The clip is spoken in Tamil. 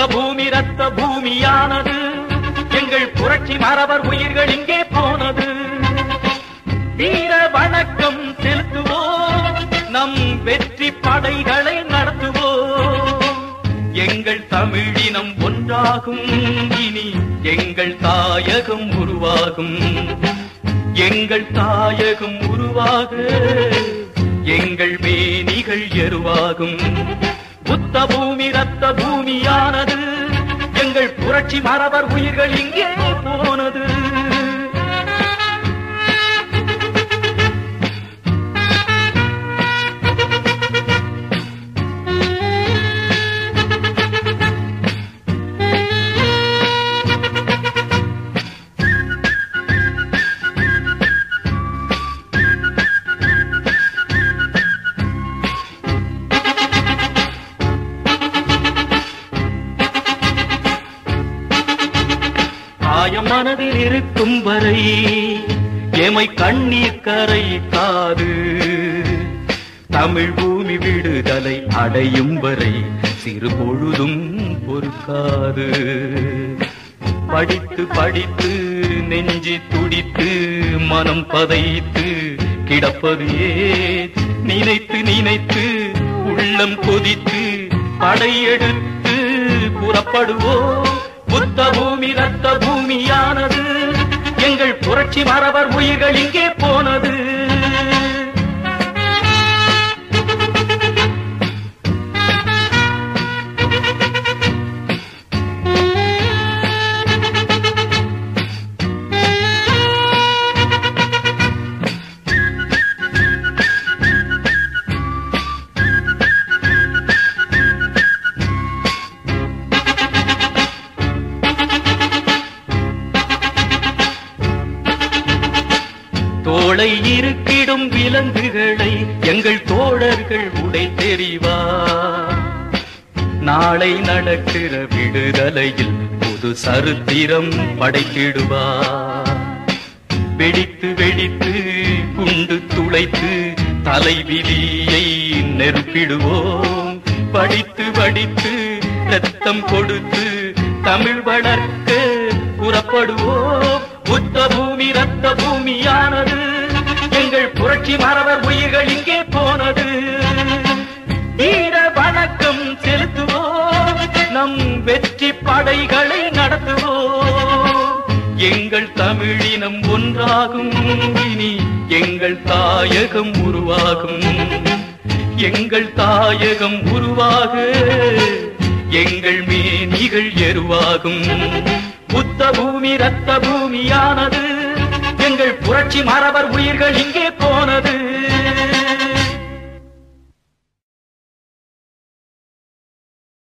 புத்த பூமி ரத்த பூமியானது எங்கள் புரட்சி மரபர் உயிர்கள் இங்கே போனது. வீர வணக்கம் செலுத்துவோம். நம் வெற்றி படைகளை நடத்துவோம். எங்கள் தமிழினம் ஒன்றாகும். இனி எங்கள் தாயகம் உருவாகும். எங்கள் தாயகம் உருவாக எங்கள் மேனிகள் எருவாகும். புத்த பூமி ரத்த பூமியான புரட்சி மரபர் உயிர்கள் இங்கே போனது. காயம் மனதில் இருக்கும் வரை எமை கண்ணீர் கரைக்காது தமிழ் பூமி விடுதலை அடையும் வரை சிறு பொழுதும் பொறுக்காது. படித்து படித்து நெஞ்சி துடித்து மனம் பதைத்து கிடப்பது ஏன்? நினைத்து நினைத்து உள்ளம் கொதித்து படையெடுத்து புறப்படுவோம். புத்த பூமி ரத்த பூமியானது. எங்கள் புரட்சி மரபர் உயிர்கள் இங்கே போனது. தோளை இருக்கிடும் விலங்குகளை எங்கள் தோழர்கள் உடை தெரிவா. நாளை நடக்கிற விடுதலையில் புது சரித்திரம் படைத்திடுவா. வெடித்து வெடித்து குண்டு துளைத்து தலைவிதியை நெருப்பிடுவோம். படித்து படித்து ரத்தம் கொடுத்து தமிழ் வளர்க்க புறப்படுவோம். புத்த பூமி ரத்த பூமியானது எங்கள் புரட்சி மரவர் உயிர்கள் இங்கே போனது. வீர வணக்கம் செலுத்துவோம். நம் வெற்றி படைகளை நடத்துவோம். எங்கள் தமிழினம் ஒன்றாகும். இனி எங்கள் தாயகம் உருவாகும். எங்கள் தாயகம் உருவாக. எங்கள் மேனிகள் எருவாகும். புத்த பூமி ரத்த பூமியானது எங்கள் புரட்சி மரபர் உயிர்கள் இங்கே போனது.